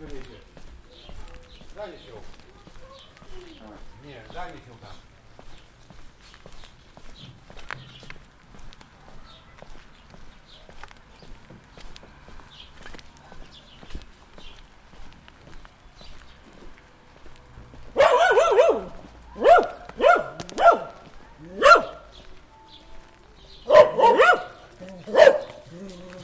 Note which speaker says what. Speaker 1: Дали щелк. А, не, дали щелка. Mm-hmm.